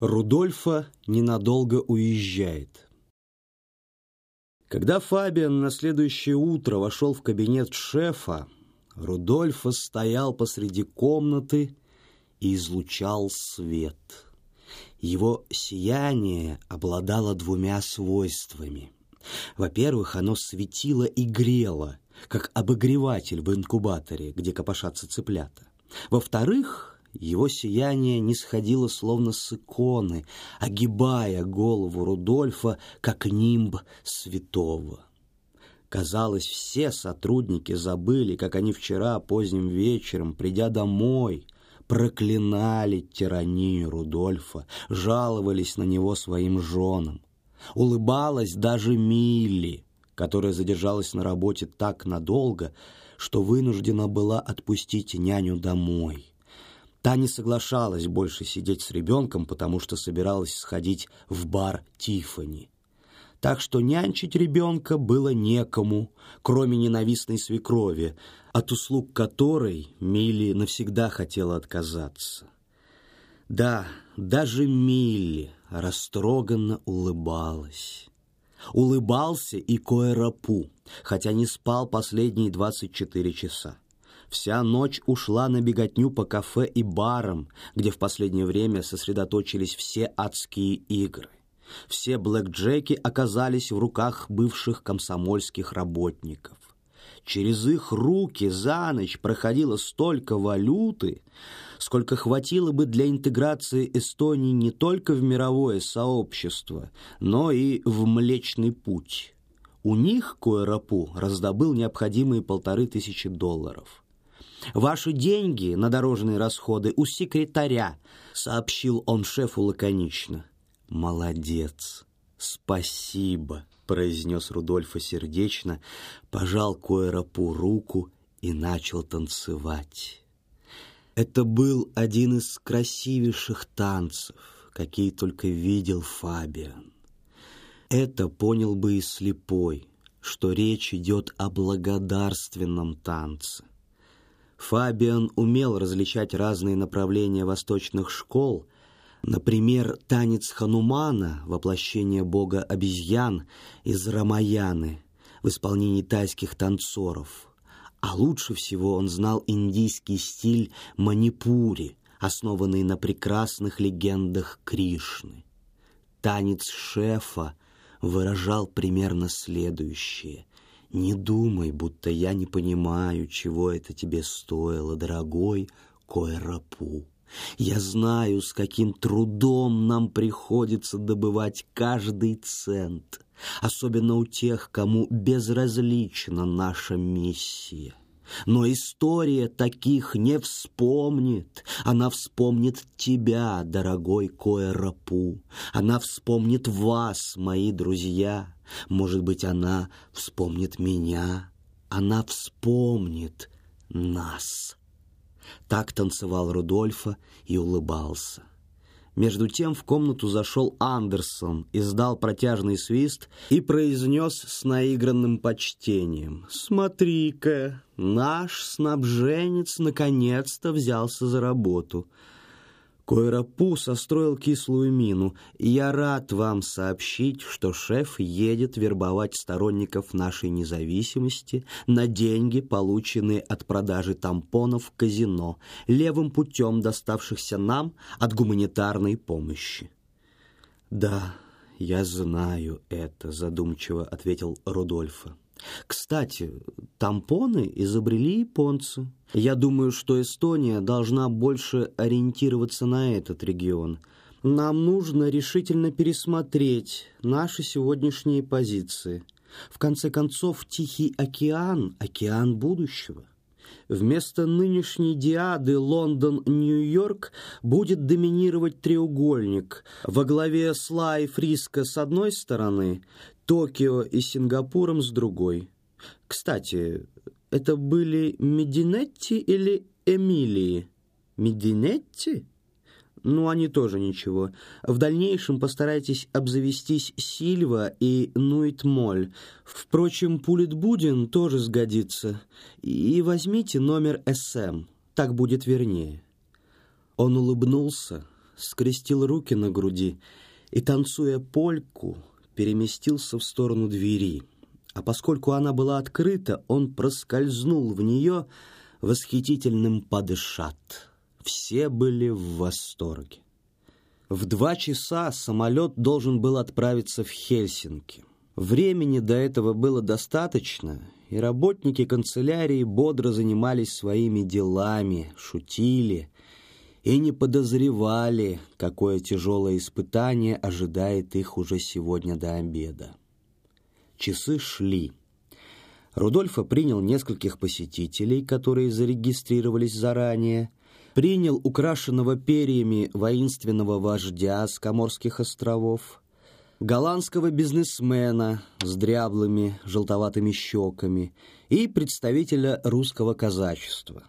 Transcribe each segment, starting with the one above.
Рудольфа ненадолго уезжает. Когда Фабиан на следующее утро вошел в кабинет шефа, Рудольфа стоял посреди комнаты и излучал свет. Его сияние обладало двумя свойствами. Во-первых, оно светило и грело, как обогреватель в инкубаторе, где копошатся цыплята. Во-вторых, его сияние не сходило словно с иконы, огибая голову Рудольфа, как нимб святого. Казалось, все сотрудники забыли, как они вчера поздним вечером, придя домой, проклинали тиранию Рудольфа, жаловались на него своим женам. Улыбалась даже Милли, которая задержалась на работе так надолго, что вынуждена была отпустить няню домой. Та не соглашалась больше сидеть с ребенком, потому что собиралась сходить в бар Тифани. Так что нянчить ребенка было некому, кроме ненавистной свекрови, от услуг которой Милли навсегда хотела отказаться. Да, даже Милли растроганно улыбалась. Улыбался и Коэрапу, хотя не спал последние двадцать четыре часа. Вся ночь ушла на беготню по кафе и барам, где в последнее время сосредоточились все адские игры. Все блэкджеки оказались в руках бывших комсомольских работников. Через их руки за ночь проходило столько валюты, сколько хватило бы для интеграции Эстонии не только в мировое сообщество, но и в Млечный Путь. У них Коэрапу раздобыл необходимые полторы тысячи долларов. «Ваши деньги на дорожные расходы у секретаря», — сообщил он шефу лаконично. «Молодец! Спасибо!» — произнес Рудольфа сердечно, пожал Койрапу руку и начал танцевать. Это был один из красивейших танцев, какие только видел Фабиан. Это понял бы и слепой, что речь идет о благодарственном танце. Фабиан умел различать разные направления восточных школ, например, танец Ханумана, воплощение бога обезьян из Рамаяны в исполнении тайских танцоров. А лучше всего он знал индийский стиль манипури, основанный на прекрасных легендах Кришны. Танец шефа выражал примерно следующее. Не думай, будто я не понимаю, чего это тебе стоило, дорогой Койрапу. Я знаю, с каким трудом нам приходится добывать каждый цент, особенно у тех, кому безразлична наша миссия. Но история таких не вспомнит. Она вспомнит тебя, дорогой Коэрапу. Она вспомнит вас, мои друзья. Может быть, она вспомнит меня. Она вспомнит нас. Так танцевал Рудольфа и улыбался. Между тем в комнату зашел Андерсон, издал протяжный свист и произнес с наигранным почтением. «Смотри-ка, наш снабженец наконец-то взялся за работу». Койрапу состроил кислую мину. «Я рад вам сообщить, что шеф едет вербовать сторонников нашей независимости на деньги, полученные от продажи тампонов в казино, левым путем доставшихся нам от гуманитарной помощи». «Да, я знаю это», — задумчиво ответил Рудольфа. Кстати, тампоны изобрели японцы. Я думаю, что Эстония должна больше ориентироваться на этот регион. Нам нужно решительно пересмотреть наши сегодняшние позиции. В конце концов, Тихий океан – океан будущего. Вместо нынешней диады Лондон-Нью-Йорк будет доминировать треугольник. Во главе с Лай Фриско с одной стороны, Токио и Сингапуром с другой. Кстати, это были Мединетти или Эмилии? Мединетти? Ну, они тоже ничего. В дальнейшем постарайтесь обзавестись Сильва и Нуитмоль. Впрочем, Пулитбудин тоже сгодится. И возьмите номер СМ, так будет вернее. Он улыбнулся, скрестил руки на груди и, танцуя польку, переместился в сторону двери. А поскольку она была открыта, он проскользнул в нее восхитительным подышат. Все были в восторге. В два часа самолет должен был отправиться в Хельсинки. Времени до этого было достаточно, и работники канцелярии бодро занимались своими делами, шутили и не подозревали, какое тяжелое испытание ожидает их уже сегодня до обеда. Часы шли. Рудольфа принял нескольких посетителей, которые зарегистрировались заранее, принял украшенного перьями воинственного вождя с Коморских островов, голландского бизнесмена с дряблыми желтоватыми щеками и представителя русского казачества.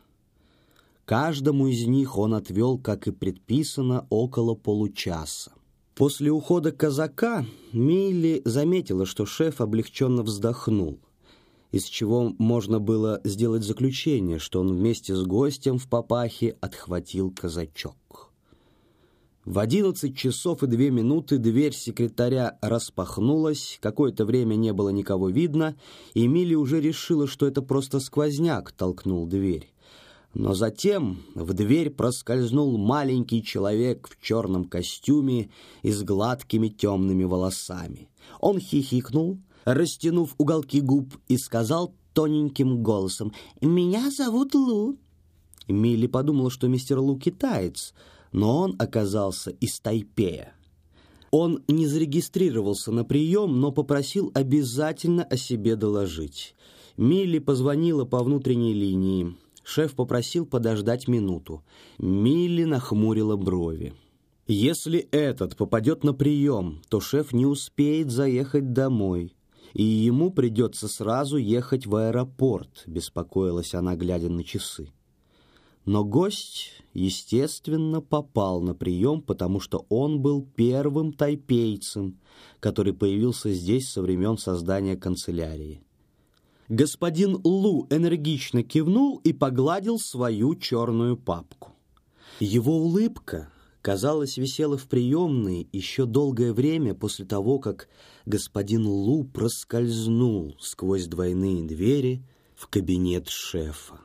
Каждому из них он отвел, как и предписано, около получаса. После ухода казака Милли заметила, что шеф облегченно вздохнул из чего можно было сделать заключение, что он вместе с гостем в папахе отхватил казачок. В одиннадцать часов и две минуты дверь секретаря распахнулась, какое-то время не было никого видно, и Милли уже решила, что это просто сквозняк толкнул дверь. Но затем в дверь проскользнул маленький человек в черном костюме и с гладкими темными волосами. Он хихикнул, растянув уголки губ, и сказал тоненьким голосом «Меня зовут Лу». Милли подумала, что мистер Лу китаец, но он оказался из Тайпея. Он не зарегистрировался на прием, но попросил обязательно о себе доложить. Милли позвонила по внутренней линии. Шеф попросил подождать минуту. Милли нахмурила брови. Если этот попадет на прием, то шеф не успеет заехать домой и ему придется сразу ехать в аэропорт», — беспокоилась она, глядя на часы. Но гость, естественно, попал на прием, потому что он был первым тайпейцем, который появился здесь со времен создания канцелярии. Господин Лу энергично кивнул и погладил свою черную папку. Его улыбка казалось, висела в приемной еще долгое время после того, как господин Лу проскользнул сквозь двойные двери в кабинет шефа.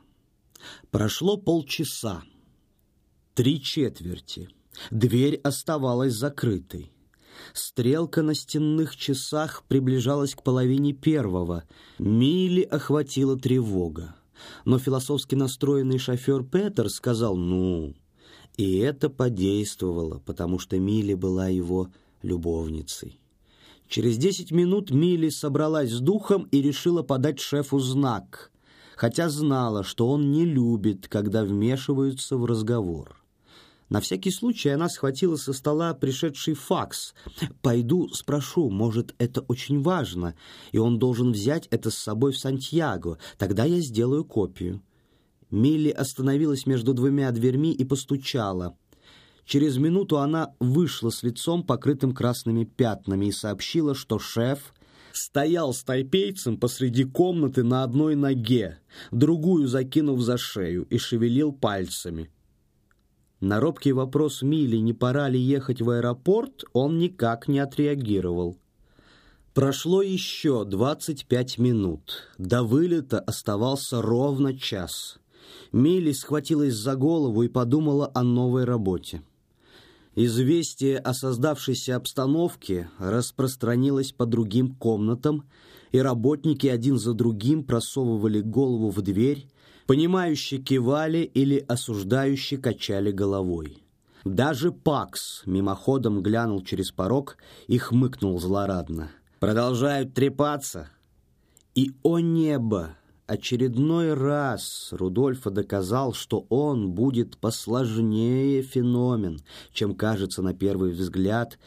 Прошло полчаса, три четверти. Дверь оставалась закрытой. Стрелка на стенных часах приближалась к половине первого. Мили охватила тревога. Но философски настроенный шофер Петер сказал «Ну, и это подействовало, потому что Милли была его любовницей. Через десять минут Милли собралась с духом и решила подать шефу знак, хотя знала, что он не любит, когда вмешиваются в разговор. На всякий случай она схватила со стола пришедший факс. «Пойду спрошу, может, это очень важно, и он должен взять это с собой в Сантьяго, тогда я сделаю копию». Милли остановилась между двумя дверьми и постучала. Через минуту она вышла с лицом, покрытым красными пятнами, и сообщила, что шеф стоял с тайпейцем посреди комнаты на одной ноге, другую закинув за шею, и шевелил пальцами. На робкий вопрос Милли, не пора ли ехать в аэропорт, он никак не отреагировал. Прошло еще двадцать пять минут. До вылета оставался ровно час. Милли схватилась за голову и подумала о новой работе. Известие о создавшейся обстановке распространилось по другим комнатам, и работники один за другим просовывали голову в дверь, понимающие кивали или осуждающие качали головой. Даже Пакс мимоходом глянул через порог и хмыкнул злорадно. «Продолжают трепаться!» И, о небо! очередной раз Рудольфо доказал, что он будет посложнее феномен, чем кажется на первый взгляд,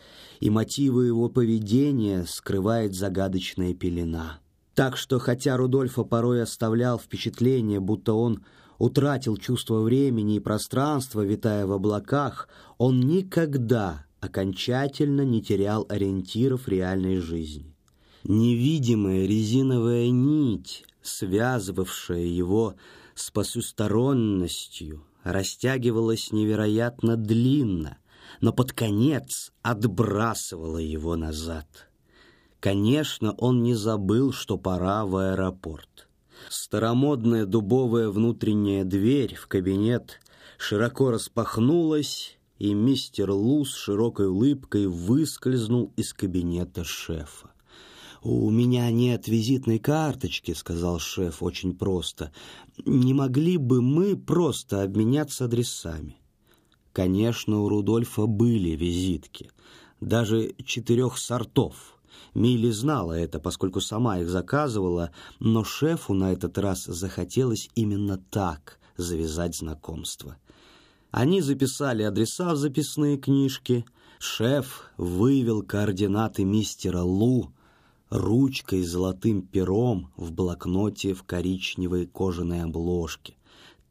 и мотивы его поведения скрывает загадочная пелена. Так что, хотя Рудольфо порой оставлял впечатление, будто он утратил чувство времени и пространства, витая в облаках, он никогда окончательно не терял ориентиров реальной жизни. Невидимая резиновая нить связывавшая его с посусторонностью, растягивалась невероятно длинно, но под конец отбрасывала его назад. Конечно, он не забыл, что пора в аэропорт. Старомодная дубовая внутренняя дверь в кабинет широко распахнулась, и мистер Лу с широкой улыбкой выскользнул из кабинета шефа. «У меня нет визитной карточки», — сказал шеф очень просто. «Не могли бы мы просто обменяться адресами?» Конечно, у Рудольфа были визитки, даже четырех сортов. Милли знала это, поскольку сама их заказывала, но шефу на этот раз захотелось именно так завязать знакомство. Они записали адреса в записные книжки. Шеф вывел координаты мистера Лу ручкой золотым пером в блокноте в коричневой кожаной обложке.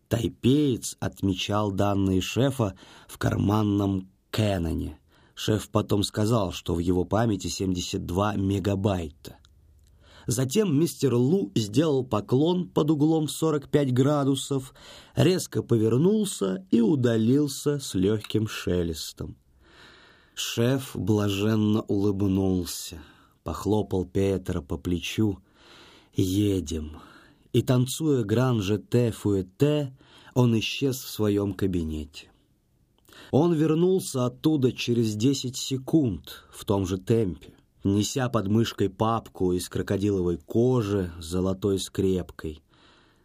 Тайпеец отмечал данные шефа в карманном Кэноне. Шеф потом сказал, что в его памяти 72 мегабайта. Затем мистер Лу сделал поклон под углом 45 градусов, резко повернулся и удалился с легким шелестом. Шеф блаженно улыбнулся, похлопал Петра по плечу. «Едем». И, танцуя гран-жете фуэте, он исчез в своем кабинете. Он вернулся оттуда через десять секунд в том же темпе неся под мышкой папку из крокодиловой кожи с золотой скрепкой.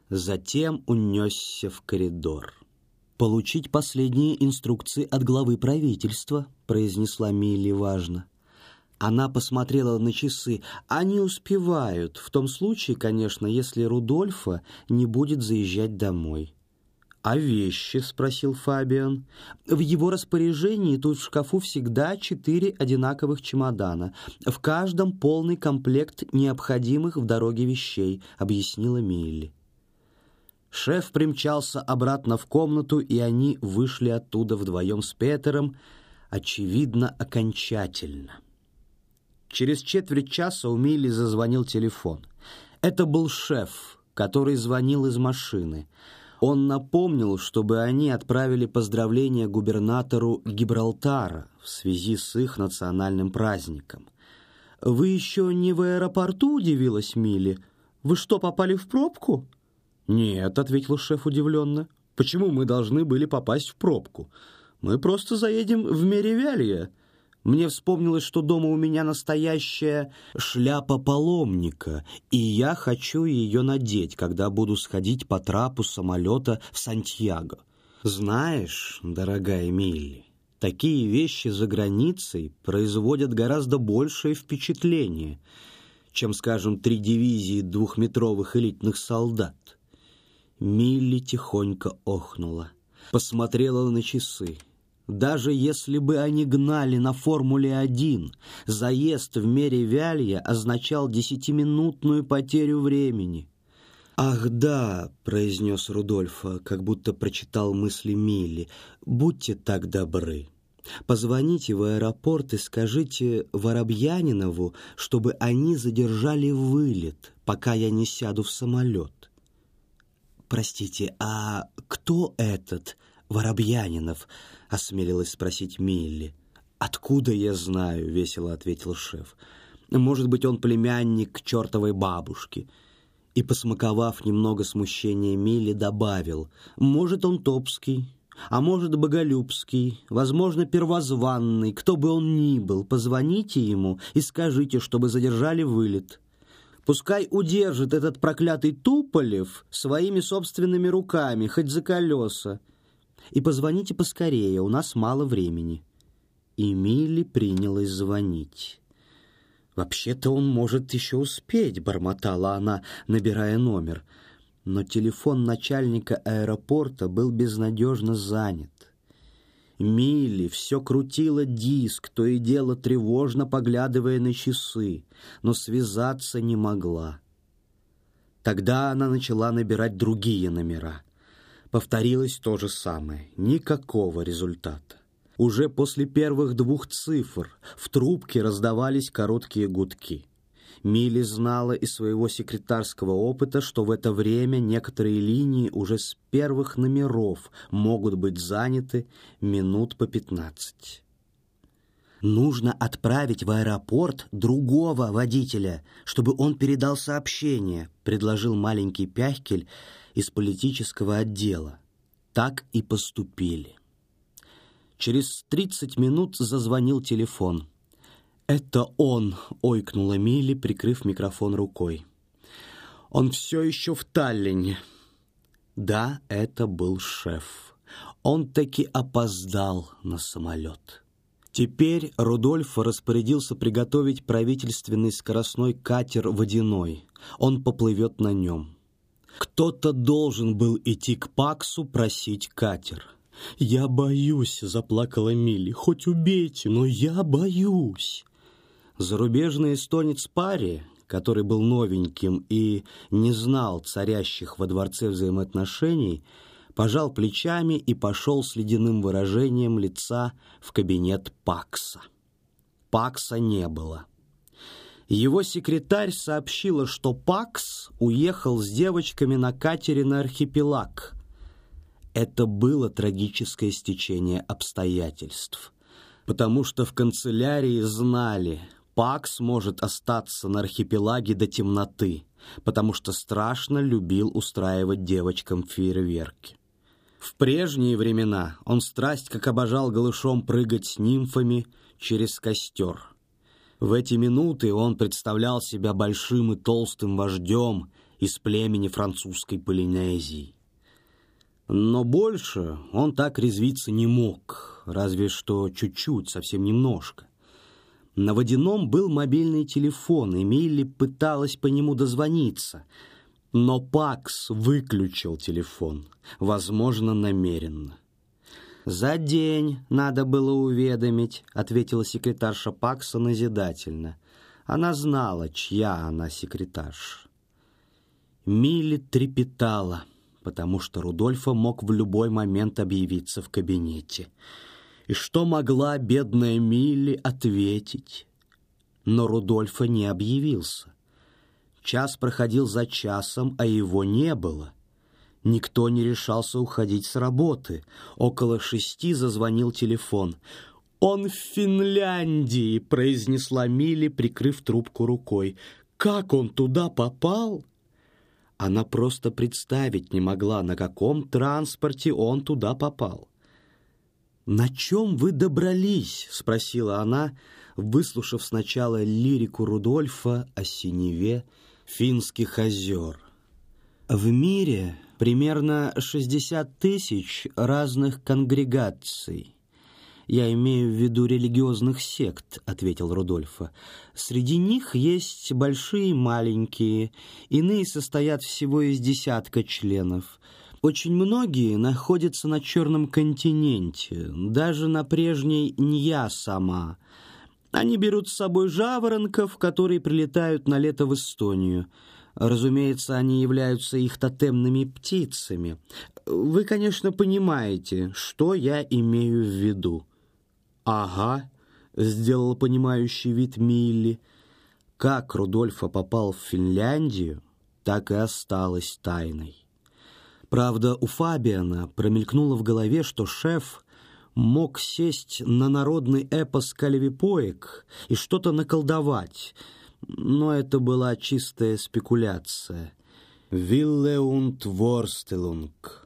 Затем унесся в коридор. «Получить последние инструкции от главы правительства», — произнесла Милли важно. Она посмотрела на часы. Они успевают, в том случае, конечно, если Рудольфа не будет заезжать домой. «А вещи?» — спросил Фабиан. «В его распоряжении тут в шкафу всегда четыре одинаковых чемодана. В каждом полный комплект необходимых в дороге вещей», — объяснила Милли. Шеф примчался обратно в комнату, и они вышли оттуда вдвоем с Петером, очевидно, окончательно. Через четверть часа у Милли зазвонил телефон. Это был шеф, который звонил из машины — он напомнил, чтобы они отправили поздравления губернатору Гибралтара в связи с их национальным праздником. «Вы еще не в аэропорту?» — удивилась Милли. «Вы что, попали в пробку?» «Нет», — ответил шеф удивленно. «Почему мы должны были попасть в пробку? Мы просто заедем в Меревялье». Мне вспомнилось, что дома у меня настоящая шляпа паломника, и я хочу ее надеть, когда буду сходить по трапу самолета в Сантьяго. Знаешь, дорогая Милли, такие вещи за границей производят гораздо большее впечатление, чем, скажем, три дивизии двухметровых элитных солдат. Милли тихонько охнула, посмотрела на часы. Даже если бы они гнали на Формуле-1, заезд в мере Вялья означал десятиминутную потерю времени. «Ах да», — произнес Рудольф, как будто прочитал мысли Милли, — «будьте так добры». Позвоните в аэропорт и скажите Воробьянинову, чтобы они задержали вылет, пока я не сяду в самолет. Простите, а кто этот Воробьянинов? осмелилась спросить Милли. «Откуда я знаю?» — весело ответил шеф. «Может быть, он племянник чертовой бабушки». И, посмаковав немного смущения, Милли добавил, «Может, он топский, а может, боголюбский, возможно, первозванный, кто бы он ни был, позвоните ему и скажите, чтобы задержали вылет. Пускай удержит этот проклятый Туполев своими собственными руками, хоть за колеса. И позвоните поскорее, у нас мало времени». И принялась звонить. «Вообще-то он может еще успеть», — бормотала она, набирая номер. Но телефон начальника аэропорта был безнадежно занят. Милли все крутила диск, то и дело тревожно поглядывая на часы, но связаться не могла. Тогда она начала набирать другие номера — Повторилось то же самое. Никакого результата. Уже после первых двух цифр в трубке раздавались короткие гудки. Милли знала из своего секретарского опыта, что в это время некоторые линии уже с первых номеров могут быть заняты минут по пятнадцать. Нужно отправить в аэропорт другого водителя, чтобы он передал сообщение, предложил маленький Пяхкель из политического отдела. Так и поступили. Через 30 минут зазвонил телефон. «Это он!» — ойкнула Милли, прикрыв микрофон рукой. «Он все еще в Таллине». Да, это был шеф. Он таки опоздал на самолет. Теперь Рудольф распорядился приготовить правительственный скоростной катер «Водяной». Он поплывет на нем. Кто-то должен был идти к Паксу просить катер. «Я боюсь», — заплакала Милли. «Хоть убейте, но я боюсь». Зарубежный эстонец Пари, который был новеньким и не знал царящих во дворце взаимоотношений, пожал плечами и пошел с ледяным выражением лица в кабинет Пакса. Пакса не было. Его секретарь сообщила, что Пакс уехал с девочками на катере на архипелаг, это было трагическое стечение обстоятельств, потому что в канцелярии знали, Пакс может остаться на архипелаге до темноты, потому что страшно любил устраивать девочкам фейерверки. В прежние времена он страсть как обожал голышом прыгать с нимфами через костер. В эти минуты он представлял себя большим и толстым вождем из племени французской Полинезии. Но больше он так резвиться не мог, разве что чуть-чуть, совсем немножко. На водяном был мобильный телефон, и Милли пыталась по нему дозвониться. Но Пакс выключил телефон, возможно, намеренно. «За день надо было уведомить», — ответила секретарша Пакса назидательно. Она знала, чья она секретарша. Милли трепетала потому что Рудольфа мог в любой момент объявиться в кабинете. И что могла бедная Милли ответить? Но Рудольфа не объявился. Час проходил за часом, а его не было. Никто не решался уходить с работы. Около шести зазвонил телефон. «Он в Финляндии!» — произнесла Милли, прикрыв трубку рукой. «Как он туда попал?» Она просто представить не могла, на каком транспорте он туда попал. «На чем вы добрались?» — спросила она, выслушав сначала лирику Рудольфа о синеве финских озер. В мире примерно 60 тысяч разных конгрегаций. «Я имею в виду религиозных сект», — ответил Рудольфа. «Среди них есть большие и маленькие, иные состоят всего из десятка членов». Очень многие находятся на Черном континенте, даже на прежней Нья сама. Они берут с собой жаворонков, которые прилетают на лето в Эстонию. Разумеется, они являются их тотемными птицами. Вы, конечно, понимаете, что я имею в виду. «Ага», — сделал понимающий вид Милли. Как Рудольфа попал в Финляндию, так и осталось тайной. Правда, у Фабиана промелькнуло в голове, что шеф мог сесть на народный эпос Калевипоек и что-то наколдовать, но это была чистая спекуляция. «Вилле und Ворстелунг»